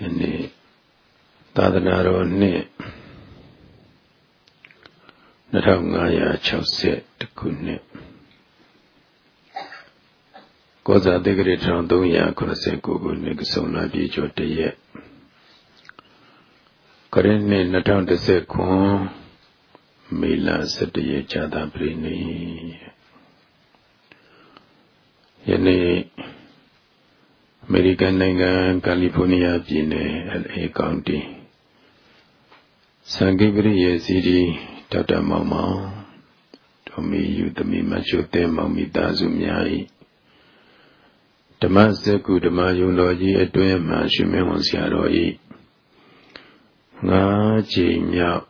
ယနေ့သာသနာတော်နှစ်2560ခုနှစ်ကောဇာတိဂရ1389ခုနှစ်ကစုံလာပြီကျော်တရက်ကရင်နှစ်2010ခုမေလ17ရက်ဇာတာပရိနိယနေ့ အမေရိကန်နိုင်ငံကယ်လီဖိုးနီးယားပြည်နယ် LA ကောင်တီစံကိပရိယေစီဒီဒေါက်တာမောင်မောင်ဒေါ်မီယူသမီမချုတဲမောင်မိသားစုများ၏ဓမ္မစကုဓမ္မယုံတော်ကြီးအတွင်းမှရှင်မင်းဝန်ဆရာတော်၏ငါးချိန်မြောက်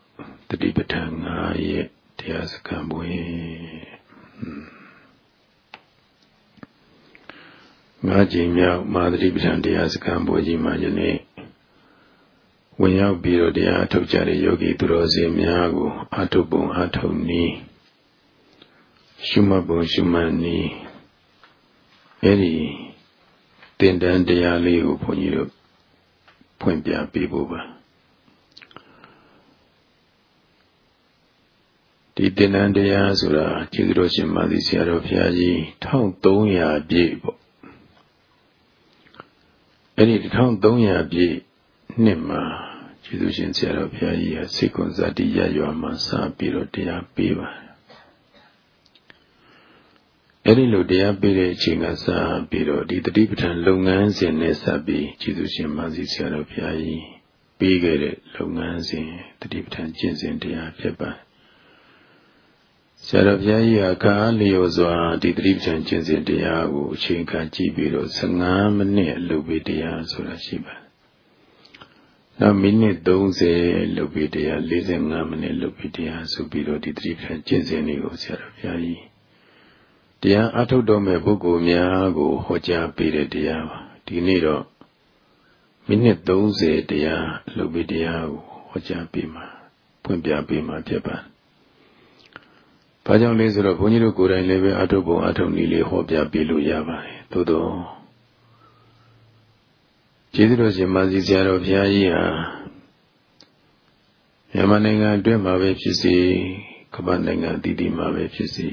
တတိပဋ္ဌာန်ငါးရဲ့တရားစခန်းပွဲငါး ကြိမ်မြောက်မာသတိပဋ္ဌာန်တရားစခန်းပွဲကြီးမှာယနေ့ဝင်ရောက်ပြီးတော့တရားထုတ်ကြတဲ့ယောဂီသူတော်စင်များကိုအထုပ်ပုံအထုပ်နည်းရှုမှတ်ပုံရှုမှတ်နည်းအဲ့ဒီတင်တန်းတရားလေးကိုဘုန်းကြီးတို့ဖွင့်ပြပေးဖို့ပါဒီတင်တန်းတရားဆိုတာကျေးဇူးတော်ရှင်မာသီဆရာတော်ဘုရားကြီး1300ပြည့်ပေါ့ အဲ့ဒီ1300ပြည့်နှစ်မှာကျေးဇူးရှင်ဆရာတော်ဘုရားကြီးဟာစိတ်ကွန်ဇတိရရွာမှာစပြီးတော့တရားပေးပါတယ်အဲ့ဒီလိုတရားပေးတဲ့အချိန်ကစပြီးတော့ဒီတတိပဋ္ဌာန်လုပ်ငန်းစဉ်နဲ့စပြီးကျေးဇူးရှင်မာစီဆရာတော်ဘုရားကြီးပေးခဲ့တဲ့လုပ်ငန်းစဉ်တတိပဋ္ဌာန်ကျင့်စဉ်တရားဖြစ်ပါတယ် ဆရာတော်ဘုရားကြီးကကားလျော်စွာဒီသတိပဋ္ဌာန်ကျင့်စဉ်တရားကိုအချိန်ခါကြည့်ပြီးတော့15မိနစ်လုပ်ပြီးတရားဆိုတာရှိပါတယ်။နောက်မိနစ်30လုပ်ပြီးတရား45မိနစ်လုပ်ပြီးတရားဆိုပြီးတော့ဒီသတိပဋ္ဌာန်ကျင့်စဉ်တွေကိုဆရာတော်ဘုရားကြီးတရားအထုတ်တော်မဲ့ပုဂ္ဂိုလ်များကိုဟောကြားပေးတဲ့တရားပါ။ဒီနေ့တော့မိနစ်30တရားလုပ်ပြီးတရားကိုဟောကြားပေးမှာဖွင့်ပြပေးမှာဖြစ်ပါတယ် ဘာကြောင့်လဲဆိုတော့ဘုန်းကြီးတို့ကိုယ်တိုင်လည်းပဲအထုပ်ပုံအထုပ်နည်းလေးဟောပြပေးလို့ရပါတယ်သို့တော့ကျေးဇူးတော်ရှင်မာစီဆရာတော်ဘုရားကြီးဟာမြန်မာနိုင်ငံအတွင်းမှာပဲဖြစ်စေကမ္ဘာနိုင်ငံအသီးသီးမှာပဲဖြစ်စေ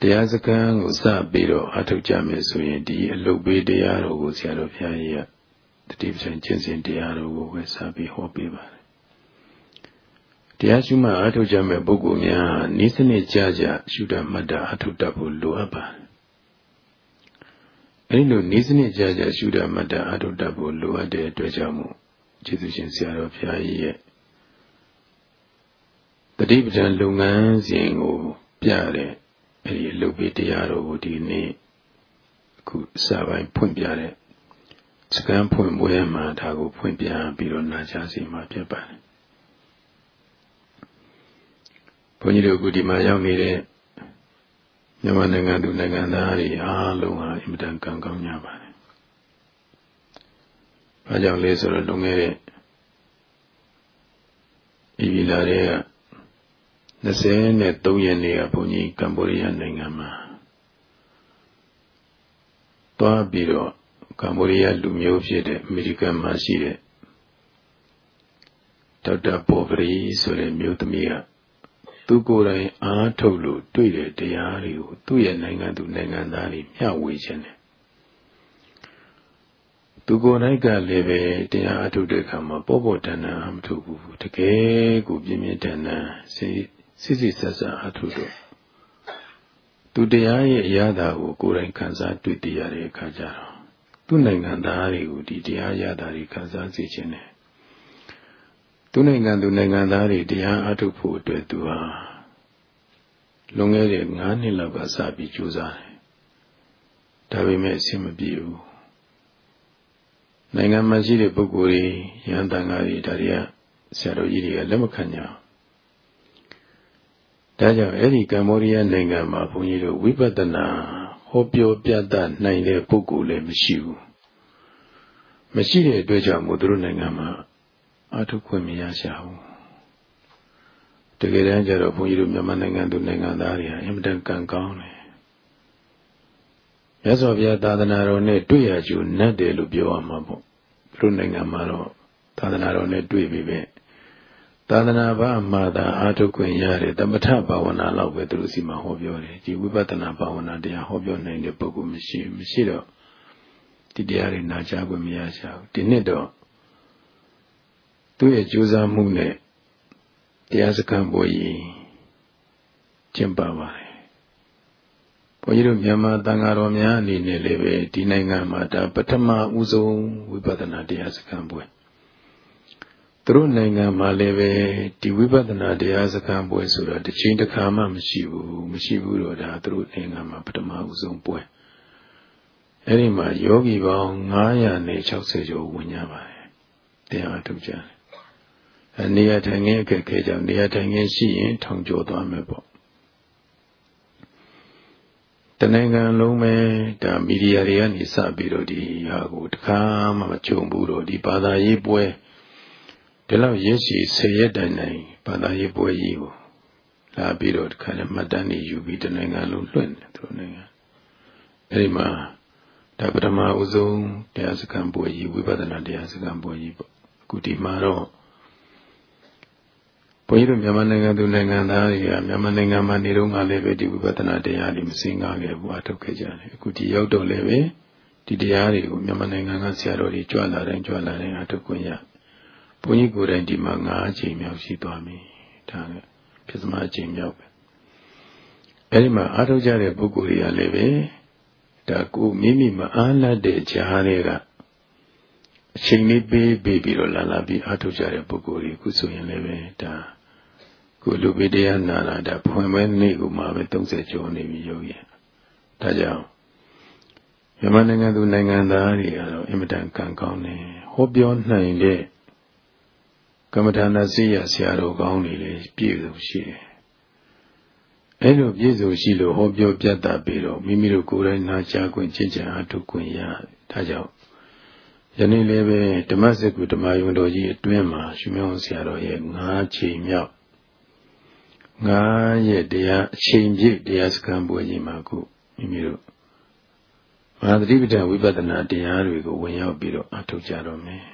တရားစခန်းကိုစပြီးတော့အထုတ်ကြမယ်ဆိုရင်ဒီအလုတ်ပေးတရားတော်ကိုဆရာတော်ဘုရားကြီးကတတိပ္ပံကျင့်စဉ်တရားတော်ကိုပဲစပြီးဟောပေးပါတယ် တရားရှုမှတ်အားထုတ်ကြမဲ့ပုဂ္ဂိုလ်များနိစနစ်ကြကြရှုတတ်မှတ်တာအားထုတ်တတ်ဖို့လိုအပ်ပါတယ်။အဲဒီလိုနိစနစ်ကြကြရှုတတ်မှတ်တာအားထုတ်တတ်ဖို့လိုအပ်တဲ့အတွက်ကြောင့်မို့ကျေးဇူးရှင်ဆရာတော်ဘုရားကြီးရဲ့တတိပဒံလုပ်ငန်းစဉ်ကိုပြတဲ့အဲဒီအလုပ်ပေးတရားတော်ကိုဒီနေ့အခုစာပိုင်းဖွင့်ပြတဲ့စကံဖွင့်ပွဲမှာဒါကိုဖွင့်ပြပြီးတော့နာကြားစီမှာဖြစ်ပါတယ် ဘုန်းကြီးတို့အခုဒီမှာရောက်နေတဲ့မြန်မာနိုင်ငံသူနိုင်ငံသားတွေအားလုံးဟာအင်မတန်ကံကောင်းကြပါတယ်။ဘာကြောင့်လဲဆိုတော့လွန်ခဲ့တဲ့ဤဗီလာတွေက23ရက်နေ့ကဘုန်းကြီးကမ္ဘောဒီးယားနိုင်ငံမှာတွားပြီးတော့ကမ္ဘောဒီးယားလူမျိုးဖြစ်တဲ့အမေရိကန်မှာရှိတဲ့ဒေါက်တာပေါ်ပရီဆိုတဲ့မျိုးသမီးက သူကိုယ်တိုင်အားထုတ်လို့တွေ့တဲ့တရားတွေကိုသူ့ရဲ့နိုင်ငံသူနိုင်ငံသားတွေမျှဝေခြင်းတယ်သူကိုယ်တိုင်ကလည်းပဲတရားအထုတ်တဲ့အခါမှာပေါ်ပေါ်တန်တန်မထုတ်ဘူးတကယ်ကိုပြင်းပြင်းထန်ထန်စစ်စစ်ဆက်ဆက်အထုတ်တော့သူတရားရဲ့အရာသာကိုကိုယ်တိုင်ခံစားတွေ့တည်ရတဲ့အခါကျတော့သူ့နိုင်ငံသားတွေကိုဒီတရားရတာတွေခံစားစေခြင်းတယ် သူနိုင်ငံသူနိုင်ငံသားတွေတရားအထုတ်ဖို့အတွက်သူဟာလွန်ခဲ့တဲ့9နှစ်လောက်ကစပြီးကြိုးစားတယ်။ဒါပေမဲ့အဆင်မပြေဘူး။နိုင်ငံမှာရှိတဲ့ပုဂ္ဂိုလ်တွေရဟန်းတန်ဃာတွေဒါတွေကဆရာတော်ကြီးတွေကလက်မခံကြဘူး။ဒါကြောင့်အဲ့ဒီကမ္ဘောဒီးယားနိုင်ငံမှာဘုန်းကြီးတို့ဝိပဿနာဟောပြောပြသနိုင်တဲ့ပုဂ္ဂိုလ်လည်းမရှိဘူး။မရှိတဲ့အတွက်ကြောင့်မို့သူတို့နိုင်ငံမှာ အထုခွင့်မရရှာဘူးတကယ်တမ်းကျတော့ဘုန်းကြီးတို့မြန်မာနိုင်ငံသူနိုင်ငံသားတွေဟာအင်မတန်ကံကောင်းတယ်မြတ်စွာဘုရားသာသနာတော်နဲ့တွေ့ရကြုံနတ်တယ်လို့ပြောရမှာပေါ့သူတို့နိုင်ငံမှာတော့သာသနာတော်နဲ့တွေ့ပြီပဲသာသနာ့ဘာမှာသာအာထုတ်ခွင့်ရတယ်တမထဘာဝနာလောက်ပဲသူတို့စီမှာဟောပြောတယ်ဒီဝိပဿနာဘာဝနာတရားဟောပြောနိုင်တဲ့ပုဂ္ဂိုလ်မရှိမရှိတော့ဒီတရားတွေနာကြားခွင့်မရကြဘူးဒီနှစ်တော့ သူ့ရဲ့ကြိုးစားမှုနဲ့တရားစခန်းပေါ်ကြီးကျင့်ပါပါတယ်ဘုန်းကြီးတို့မြန်မာတန်ဃာတော်များအနေနဲ့လည်းပဲဒီနိုင်ငံမှာဒါပထမဦးဆုံးဝိပဿနာတရားစခန်းပွဲသူတို့နိုင်ငံမှာလည်းပဲဒီဝိပဿနာတရားစခန်းပွဲဆိုတာတစ်ချိန်တစ်ခါမှမရှိဘူးမရှိဘူးတော့ဒါသူတို့နိုင်ငံမှာပထမဦးဆုံးပွဲအဲ့ဒီမှာယောဂီပေါင်း960ကျော်ဝင်ကြပါတယ်တရားထုတ်ကြတယ် နေရာထိုင်ခင်းအခက်ခဲကြောင့်နေရာထိုင်ခင်းရှိရင်ထောင်ကျော်သွားမယ်ပေါ့တနိုင်ငံလုံးပဲဒါမီဒီယာတွေကနေစပြီးတော့ဒီဟာကိုတခါမှမကြုံဘူးတော့ဒီဘာသာရေးပွဲဒီလောက်ရရှိဆယ်ရက်တိုင်တိုင်ဘာသာရေးပွဲကြီးကိုလာပြီးတော့တခါနဲ့မှတ်တမ်းနေယူပြီးတနိုင်ငံလုံးလွှင့်တယ်သူတို့နိုင်ငံအဲဒီမှာဒါပထမဦးဆုံးတရားစခန်းပွဲကြီးဝိပဿနာတရားစခန်းပွဲကြီးပေါ့အခုဒီမှာတော့ ဘုန်းကြီးတို့မြန်မာနိုင်ငံသူနိုင်ငံသားတွေကမြန်မာနိုင်ငံမှာနေတော့ကလည်းပဲဒီဝိပဿနာတရားတွေမစင်ကားခဲ့ဘူးအထုတ်ခဲ့ကြတယ်အခုဒီရောက်တော့လည်းပဲဒီတရားတွေကိုမြန်မာနိုင်ငံကဆရာတော်တွေကြွလာတိုင်းကြွလာတိုင်းအထုတ်ခွင့်ရဘုန်းကြီးကိုယ်တိုင်ဒီမှာ၅အချိန်မြောက်ရှိသွားပြီဒါကပြဿနာအချိန်မြောက်ပဲအဲဒီမှာအထုတ်ကြတဲ့ပုဂ္ဂိုလ်တွေကလည်းပဲဒါကိုမိမိမအားလတ်တဲ့ဈာတွေကအချိန်လေးပေးပြီးပြီးတော့လာလာပြီးအထုတ်ကြတဲ့ပုဂ္ဂိုလ်တွေအခုဆိုရင်လည်းပဲဒါ ကိုလူပိတရားနာလာတာဖွင့်မဲနေ့ကမှပဲ30ကျော်နေပြီယောဂီဒါကြောင့်မြန်မာနိုင်ငံသူနိုင်ငံသားတွေကတော့အင်မတန်ကံကောင်းတယ်ဟောပြောနိုင်တဲ့ကမ္မထာနာစိရဆရာတော်ကောင်းတွေလည်းပြည့်စုံရှိတယ်အဲလိုပြည့်စုံရှိလို့ဟောပြောပြတ်တာပြီးတော့မိမိတို့ကိုယ်တိုင်နာကြားခွင့်ကျင့်ကြံအထုခွင့်ရဒါကြောင့်ယနေ့လည်းပဲဓမ္မစကုဓမ္မယုံတော်ကြီးအတွင်းမှာရှင်မောဆရာတော်ရဲ့၅ချိန်မြောက် ငါရဲ့တရားအချိန်ပြည့်တရားစခန်းပွဲကြီးမှာခုမိမိတို့မဟာသတိပဋ္ဌာန်ဝိပဿနာတရားတွေကိုဝင်ရောက်ပြီးတော့အထုတ်ကြတော့မယ်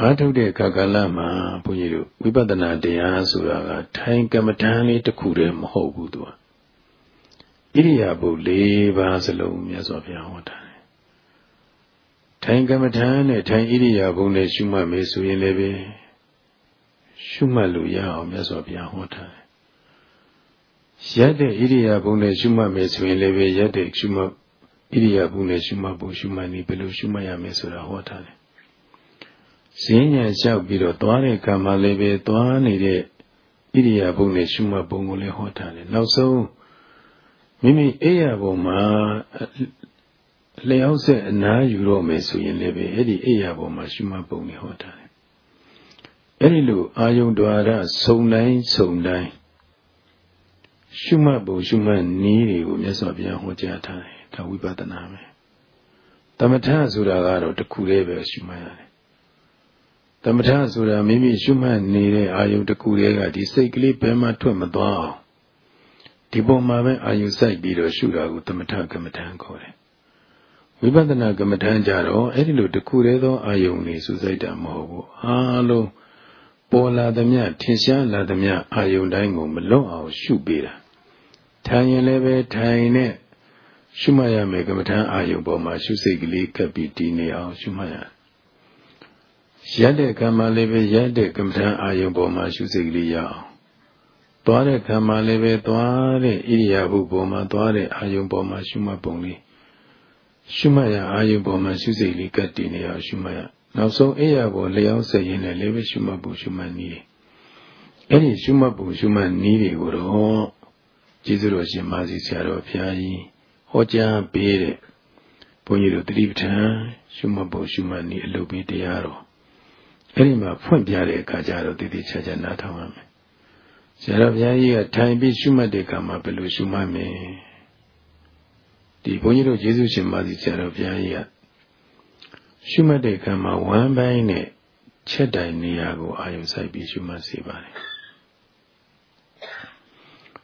အထုတ်တဲ့ကာကလမှာဘုန်းကြီးတို့ဝိပဿနာတရားဆိုတာကထိုင်ကမ္မဋ္ဌာန်းလေးတစ်ခုတည်းမဟုတ်ဘူးသူကဣရိယာပု၄ပါးစလုံးမြတ်စွာဘုရားဟောတာထိုင်ကမ္မဋ္ဌာန်းနဲ့ထိုင်ဣရိယာပုနဲ့ရှုမှတ်မယ်ဆိုရင်လည်းပဲ ရှုမှတ်လို့ရအောင်မြတ်စွာဘုရားဟောထားတယ်။ရက်တဲ့ဣရိယာပုနဲ့ရှုမှတ်မယ်ဆိုရင်လည်းပဲရက်တဲ့ရှုမှတ်ဣရိယာပုနဲ့ရှုမှတ်ဖို့ရှုမှတ်နည်းဘယ်လိုရှုမှတ်ရမလဲဆိုတာဟောထားတယ်။ဈဉ္ညာလျှောက်ပြီးတော့သွားတဲ့ကံမှာလည်းပဲသွားနေတဲ့ဣရိယာပုနဲ့ရှုမှတ်ပုံကိုလည်းဟောထားတယ်။နောက်ဆုံးမိမိအိယာပုံမှာလျှောက်ဆက်အနားယူတော့မယ်ဆိုရင်လည်းပဲအဲ့ဒီအိယာပုံမှာရှုမှတ်ပုံကိုဟောထားတယ် အဲ့ဒီလိုအာယုံဒွါရစုံတိုင်းစုံတိုင်းရှုမှတ်ဖို့ရှုမှတ်နည်းတွေကိုမြတ်စွာဘုရားဟောကြားထားတယ်ဒါဝိပဿနာပဲတမထဆိုတာကတော့တခုလေးပဲရှုမှတ်ရတယ်တမထဆိုတာမိမိရှုမှတ်နေတဲ့အာယုံတခုလေးကဒီစိတ်ကလေးဘယ်မှထွက်မသွားအောင်ဒီပုံမှာပဲအာယုစိုက်ပြီးတော့ရှုတာကိုတမထကမ္မထံခေါ်တယ်ဝိပဿနာကမ္မထံကြတော့အဲ့ဒီလိုတခုတည်းသောအာယုံတွေစူးစိုက်တာမဟုတ်ဘူးအားလုံး ပေါ်လာသမျှထင်ရှားလာသမျှအာယုန်တိုင်းကိုမလွတ်အောင်ရှုပေးတာထိုင်ရင်လည်းပဲထိုင်နဲ့ရှုမှတ်ရမယ်ကမ္မထာအာယုန်ပေါ်မှာရှုစိတ်ကလေးကပ်ပြီးတည်နေအောင်ရှုမှတ်ရရက်တဲ့ကံမှာလည်းပဲရက်တဲ့ကမ္မထာအာယုန်ပေါ်မှာရှုစိတ်ကလေးရအောင်သွားတဲ့ခံမှာလည်းပဲသွားတဲ့ဣရိယာပုပေါ်မှာသွားတဲ့အာယုံပေါ်မှာရှုမှတ်ပုံလေးရှုမှတ်ရအာယုံပေါ်မှာရှုစိတ်လေးကတ်တည်နေအောင်ရှုမှတ်ရ နောက်ဆုံးအိယာပေါ်လျောင်းဆက်ရင်းနဲ့လည်းပဲရှုမှတ်ဖို့ရှုမှတ်နည်းအဲ့ဒီရှုမှတ်ဖို့ရှုမှတ်နည်းတွေကိုတော့ကျေးဇူးတော်ရှင်မာစီဆရာတော်ဘုရားကြီးဟောကြားပေးတဲ့ဘုန်းကြီးတို့တတိပဋ္ဌာန်ရှုမှတ်ဖို့ရှုမှတ်နည်းအလုပ်ပေးတရားတော်အဲ့ဒီမှာဖွင့်ပြတဲ့အခါကျတော့တည်တည်ချာချာနားထောင်ရမယ်ဆရာတော်ဘုရားကြီးကထိုင်ပြီးရှုမှတ်တဲ့အခါမှာဘယ်လိုရှုမှတ်မလဲဒီဘုန်းကြီးတို့ယေရှုရှင်မာစီဆရာတော်ဘုရားကြီးက ရှုမှတ်တဲ့အခါမှာဝမ်းပိုင်းနဲ့ချက်တိုင်နေရာကိုအာရုံစိုက်ပြီးရှုမှတ်စေပါတယ်။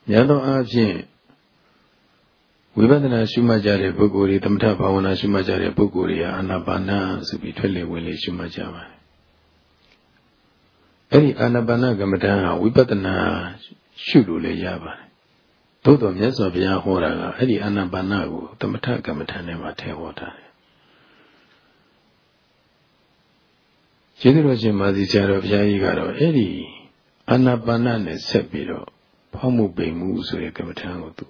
များသောအားဖြင့်ဝဝိပဿနာရှုမှတ်ကြတဲ့ပုဂ္ဂိုလ်တွေသမထဘာဝနာရှုမှတ်ကြတဲ့ပုဂ္ဂိုလ်တွေဟာအာနာပါနဆိုပြီးထွက်လေဝင်လေရှုမှတ်ကြပါတယ်အဲ့ဒီအာနာပါနကမ္မဋ္ဌာန်းဟာဝိပဿနာရှုလို့လည်းရပါတယ်သို့တော်မြတ်စွာဘုရားဟောတာကအဲ့ဒီအာနာပါနကိုသမထကမ္မဋ္ဌာန်းထဲမှာထည့်ဟောတာတယ် ကျေးဇူးတော်ရှင်မာသီဆရာတော်ဘုရားကြီးကတော့အဲ့ဒီအာနာပါနနဲ့ဆက်ပြီးတော့ဖောက်မှုပိန်မှုဆိုတဲ့ကမ္မဋ္ဌာန်းကိုသူ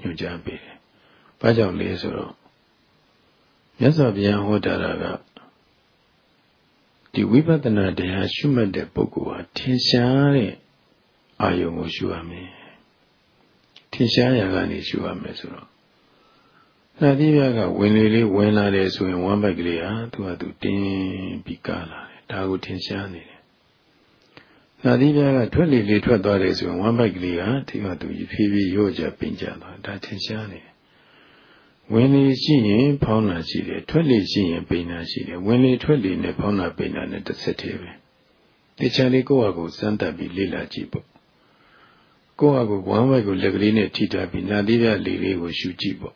ညွှန်ကြားပေးတယ်။ဘာကြောင့်လဲဆိုတော့မြတ်စွာဘုရားဟောတာကဒီဝိပဿနာတရားရှုမှတ်တဲ့ပုဂ္ဂိုလ်ဟာထင်ရှားတဲ့အာယုံကိုရှုရမယ်။ထင်ရှားရာကနေရှုရမယ်ဆိုတော့နာတိပြကဝင်လေလေးဝင်လာတယ်ဆိုရင်ဝမ်းပိုက်ကလေးဟာသူ့ဟာသူတင်းပြီးကားလာတယ်။ ဒါကိုထင်ရှားနေတယ်။နာတိပြကထွက်လေလေးထွက်သွားတယ်ဆိုရင်ဝမ်းပိုက်ကလေးဟာဒီမှာသူဖြည်းဖြည်းရော့ကြပင်ကြသွားဒါထင်ရှားနေတယ်ဝင်လေရှိရင်ဖောင်းတာရှိတယ်ထွက်လေရှိရင်ပိန်တာရှိတယ်ဝင်လေထွက်လေနဲ့ဖောင်းတာပိန်တာနဲ့တစ်ဆက်တည်းပဲတခြားလေးကိုယ့်ဟာကိုယ်စမ်းသပ်ပြီးလေ့လာကြည့်ပေါ့ကိုယ့်ဟာကိုယ်ဝမ်းဝိုက်ကိုလက်ကလေးနဲ့ထိထားပြီးနာသီးပြလေလေးကိုရှူကြည့်ပေါ့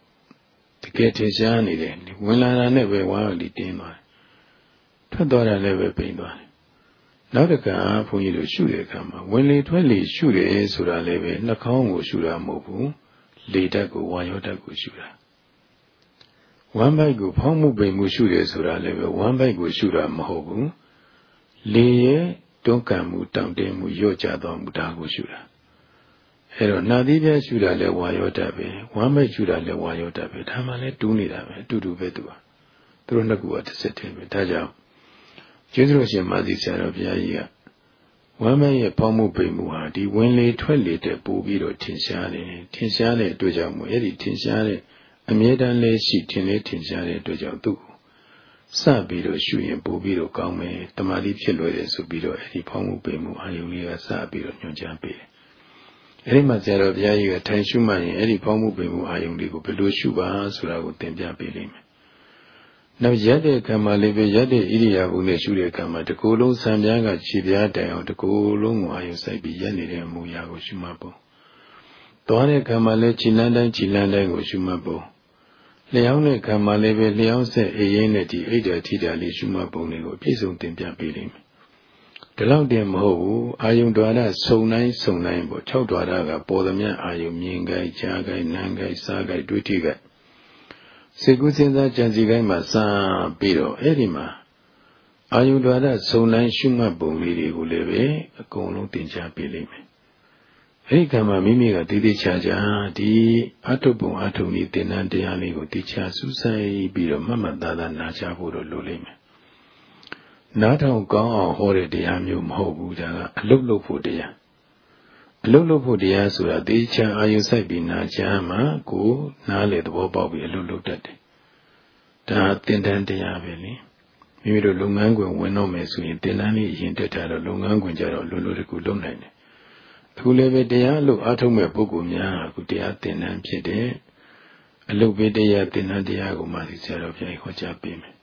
တကယ်ထင်ရှားနေတယ်ဝင်လာတာနဲ့ပဲဝမ်းဝိုက်လေးတင်းသွားတယ် ထွက်သွားတာလည်းပဲပိန်သွားတယ်နောက်တစ်ခါဘုန်းကြီးတို့ရှုတဲ့အခါမှာဝင်လေထွက်လေရှုတယ်ဆိုတာလည်းပဲနှာခေါင်းကိုရှုတာမဟုတ်ဘူးလေဓာတ်ကိုဝါယောဓာတ်ကိုရှုတာဝမ်းပိုက်ကိုဖောင်းမှုပိန်မှုရှုတယ်ဆိုတာလည်းပဲဝမ်းပိုက်ကိုရှုတာမဟုတ်ဘူးလေရဲ့တွန်းကန်မှုတောင့်တင်းမှုညှို့ကျသွားမှုဒါကိုရှုတာအဲ့တော့နာသီးပြရှုတာလည်းဝါယောတပဲဝမ်းပိုက်ရှုတာလည်းဝါယောတပဲဒါမှလည်းတူးနေတာပဲအတူတူပဲသူကသူတို့နှစ်ခုကတစ်စက်တည်းပဲဒါကြောင့် ကျေးဇူးတော်ရှင်မာသီဆရာတော်ဘုရားကြီးကဝမ်းမိုက်ရဲ့ဖောင်းမှုပိန်မှုဟာဒီဝင်လေထွက်လေတဲ့ပို့ပြီးတော့ထင်ရှားတယ်ထင်ရှားတဲ့အတွက်ကြောင့်မို့အဲ့ဒီထင်ရှားတဲ့အမြဲတမ်းလေးရှိထင်လေးထင်ရှားတဲ့အတွက်ကြောင့်သူ့ကိုစပြီးတော့ရှုရင်ပို့ပြီးတော့ကောင်းမယ်တမာတိဖြစ်လွယ်တယ်ဆိုပြီးတော့အဲဒီဖောင်းမှုပေမှုအာယုံလေးကစပြီးတော့ညွှန်ကြားပေးတယ်အဲဒီမှာဆရာတော်ဘုရားကြီးကထိုင်ရှုမှရင်အဲဒီဖောင်းမှုပေမှုအာယုံလေးကိုဘယ်လိုရှုပါဆိုတာကိုသင်ပြပေးလိမ့်မယ် နောက်ရက်တဲ့ခံမှာလေးပဲရက်တဲ့ဣရိယာပုနဲ့ရှုတဲ့ခံမှာတကူလုံးဆံပြားကခြေပြားတိုင်အောင်တကူလုံးကိုအာယုံစိုက်ပြီးရက်နေတဲ့အမူအရာကိုရှုမှတ်ဖို့သွားတဲ့ခံမှာလည်းခြေလန်းတိုင်းခြေလန်းတိုင်းကိုရှုမှတ်ဖို့လျှောင်းတဲ့ခံမှာလည်းပဲလျှောင်းဆက်အေးရင်နဲ့ဒီအိတ်တာထိတာလေးရှုမှတ်ပုံတွေကိုအပြည့်စုံသင်ပြပေးလိမ့်မယ်။ဒီလောက်တည်းမဟုတ်ဘူးအာယုံဒွါရစုံတိုင်းစုံတိုင်းပေါ့၆ဒွါရကပေါ်သမျှအာယုံမြင်ကြိုက်ကြားကြိုက်နားကြိုက်စားကြိုက်တွေးထိကြိုက် စေကုစဉ်းစားကြံစည်ကိုင်းမှာစပြီးတော့အဲ့ဒီမှာအာယုဒွါရစုံတိုင်းရှုမှတ်ပုံလေးတွေကိုလည်းပဲအကုန်လုံးသင်ကြားပေးလိမ့်မယ်အဲ့ဒီကံမှာမိမိကတည်တည်ချာချာဒီအထုပ်ပုံအထုပ်နည်းသင်္นานတရားလေးကိုတည်ချာစူးစိုက်ပြီးတော့မှတ်မှတ်သားသားနားချဖို့တော့လိုလိမ့်မယ်။နားထောင်ကောင်းအောင်ဟောတဲ့တရားမျိုးမဟုတ်ဘူးဒါကအလုတ်လုတ်ဖို့တရား အလုတ်လုတ်ဖို့တရားဆိုတာတည်ချာအာယုစိုက်ပြီးနားချမှကိုနားလေသဘောပေါက်ပြီးအလုတ်လုတ်တတ်တယ်။ဒါသင်္တန်းတရားပဲလေ။မိမိတို့လုပ်ငန်းခွင်ဝင်တော့မယ်ဆိုရင်သင်္တန်းလေးအရင်တက်ထားတော့လုပ်ငန်းခွင်ကြတော့လွယ်လွယ်တကူလုပ်နိုင်တယ်အခုလည်းပဲတရားလို့အားထုတ်မဲ့ပုဂ္ဂိုလ်များအခုတရားသင်တန်းဖြစ်တယ်အလုတ်ပေးတရားသင်တန်းတရားကိုမှဆရာတော်ဘုရားဟောကြားပေးမယ်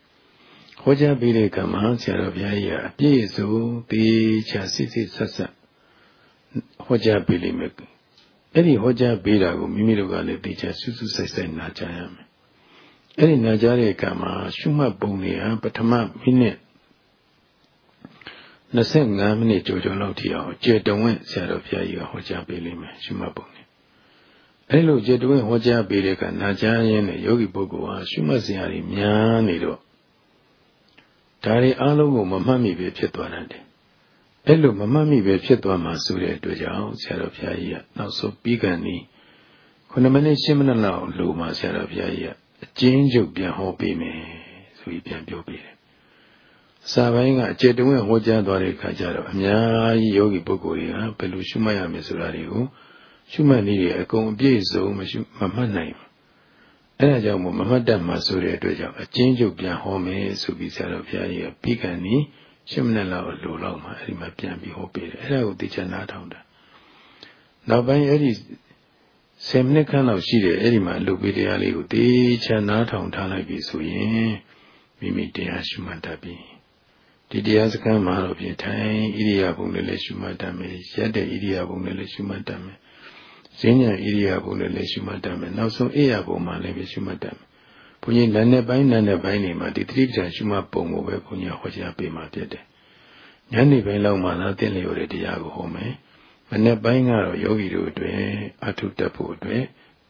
ဟောကြားပေးတဲ့ကမှာဆရာတော်ဘုရားကြီးကအပြည့်စုံသေချာစစ်စစ်ဆက်ဆက် ဟောကြားပေးလိမ့်မယ်အဲ့ဒီဟောကြားပေးတာကိုမိမိတို့ကလည်းသေချာစွစွဆိုင်ဆိုင်နာကြားရမယ်အဲ့ဒီနာကြားတဲ့ကမှာရှုမှတ်ပုံတွေဟာပထမမိနစ်25မိနစ်ကြိုကြိုလောက်ထိအောင်ကျေတဝင့်ဆရာတော်ဘုရားကြီးကဟောကြားပေးလိမ့်မယ်ရှုမှတ်ပုံနဲ့အဲလိုကျေတဝင့်ဟောကြားပေးတဲ့ကနာကြားရင်းနဲ့ယောဂီပုဂ္ဂိုလ်ဟာရှုမှတ်စရာတွေများနေတော့ဒါတွေအလုံးကိုမမှတ်မိပဲဖြစ်သွားတယ် အဲလိုမမှတ်မိပဲဖြစ်သွားမှာဆိုတဲ့အတွက်ကြောင့်ဆရာတော်ဘုရားကြီးကနောက်ဆုံးပြီးကန်နီး9မိနစ်10မိနစ်လောက်လိုမှဆရာတော်ဘုရားကြီးကအကျဉ်းချုပ်ပြန်ဟောပေးမယ်ဆိုပြီးပြန်ပြောပေးတယ်စာပိုင်းကအကျေတုံးဟောကြားသွားတဲ့အခါကျတော့အများကြီးယောဂီပုဂ္ဂိုလ်တွေကဘယ်လိုရှုမှတ်ရမလဲဆိုတာတွေကိုရှုမှတ်နည်းတွေအကုန်အပြည့်စုံမရှုမမှတ်နိုင်ဘူးအဲဒါကြောင့်မို့မမှတ်တတ်မှဆိုတဲ့အတွက်ကြောင့်အချင်းချုပ်ပြန်ဟောမယ်ဆိုပြီးဆရာတော်ဘုရားကြီးကပြီးကန်နီး ရှင်းမနဲ့လောက်လိုလောက်မှအဲဒီမှာပြန်ပြီးဟောပေးတယ်အဲဒါကိုသိချင်နားထောင်တာနောက်ပိုင်းအဲ့ဒီ10မိနစ်ခန့်လောက်ရှိတယ်အဲ့ဒီမှာလူပေးတရားလေးကိုသိချင်နားထောင်ထားလိုက်ပြီဆိုရင်မိမိတရားရှုမှတ်တတ်ပြီဒီတရားစခန်းမှာတော့ဖြင့်ထိုင်ဣရိယာပုနဲ့လည်းရှုမှတ်တတ်မယ်ရက်တဲ့ဣရိယာပုနဲ့လည်းရှုမှတ်တတ်မယ်ဈဉ္ညာဣရိယာပုနဲ့လည်းရှုမှတ်တတ်မယ်နောက်ဆုံးအိယာပုံမှာလည်းပဲရှုမှတ်တတ်မယ် ဘုန်းကြီးလက်နဲ့ပိုင်းနာနဲ့ပိုင်းနေမှာဒီတတိပဌာန်ရှုမှတ်ပုံကိုပဲဘုန်းကြီးဟောကြားပေးမှာဖြစ်တယ်ညနေပိုင်းလောက်မှသာသင်လျော်တဲ့တရားကိုဟောမယ်မနေ့ပိုင်းကတော့ယောဂီတို့အတွက်အထုတက်ဖို့အတွက်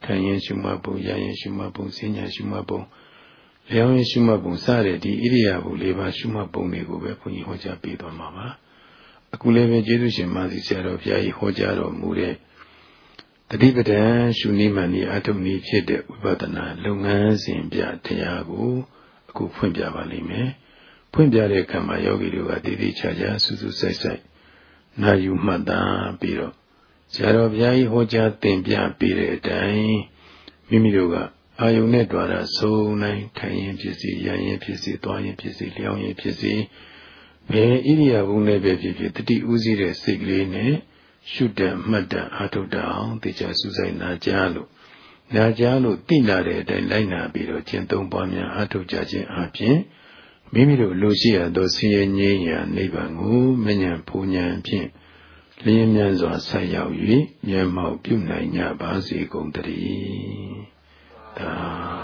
ခံရင်ရှုမှတ်ပုံရရင်ရှုမှတ်ပုံဈဉ္ညာရှုမှတ်ပုံလျောင်းရင်ရှုမှတ်ပုံစတဲ့ဒီဣရိယာပုလေးပါရှုမှတ်ပုံတွေကိုပဲဘုန်းကြီးဟောကြားပေးသွားမှာပါအခုလည်းပဲကျေးဇူးရှင်မဆီဆရာတော်ဘုရားကြီးဟောကြားတော်မူတဲ့ တတိပဒံရှုနည်းမှန်ဤအထုနည်းဖြစ်တဲ့ဝိပဿနာလုပ်ငန်းစဉ်ပြတရားကိုအခုဖွင့်ပြပါလိမ့်မယ်ဖွင့်ပြတဲ့အခါမှာယောဂီတို့ကတည်တည်ချာချာစူးစူးဆိုင်ဆိုင်နာယူမှတ်သားပြီးတော့ဆရာတော်ဘုရားကြီးဟောကြားသင်ပြပေးတဲ့အတိုင်းမိမိတို့ကအာယုန်နဲ့တွာတာဆုံးနိုင်ထိုင်ရင်ဖြစ်စီရရင်ဖြစ်စီသွားရင်ဖြစ်စီလျောင်းရင်ဖြစ်စီဘယ်ဣရိယာပုနဲ့ပဲဖြစ်ဖြစ်တတိဥစည်းတဲ့စိတ်ကလေးနဲ့ ရှုတတ်မှတ်တတ်အာထုတ်တတ်အောင်တေချာစူးစိုက်နာကြားလို့နာကြားလို့သိလာတဲ့အတိုင်းလိုက်နာပြီးတော့ကျင့်သုံးပွားများအာထုတ်ကြခြင်းအပြင်မိမိတို့လိုရှိရသောဆင်းရဲငြိမ်းရာနိဗ္ဗာန်ကိုမဉ္ဇဉ်ဖူဉ္ဇဉ်ဖြင့်လျင်းမြန်စွာဆက်ရောက်၍မျက်မှောက်ပြုနိုင်ကြပါစေကုန်တည်းသာ